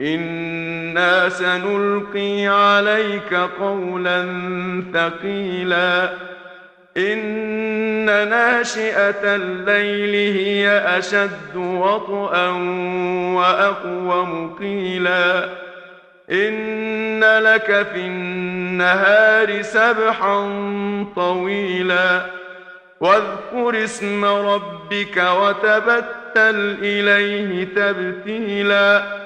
أنا سنلقي عليك قولا ثقيلا ان ناشئه الليل هي اشد وطئا واقوم قيلا ان لك في النهار سبحا طويلا واذكر اسم ربك وتبتل اليه تبتيلا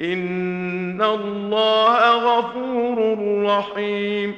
ان الله غفور رحيم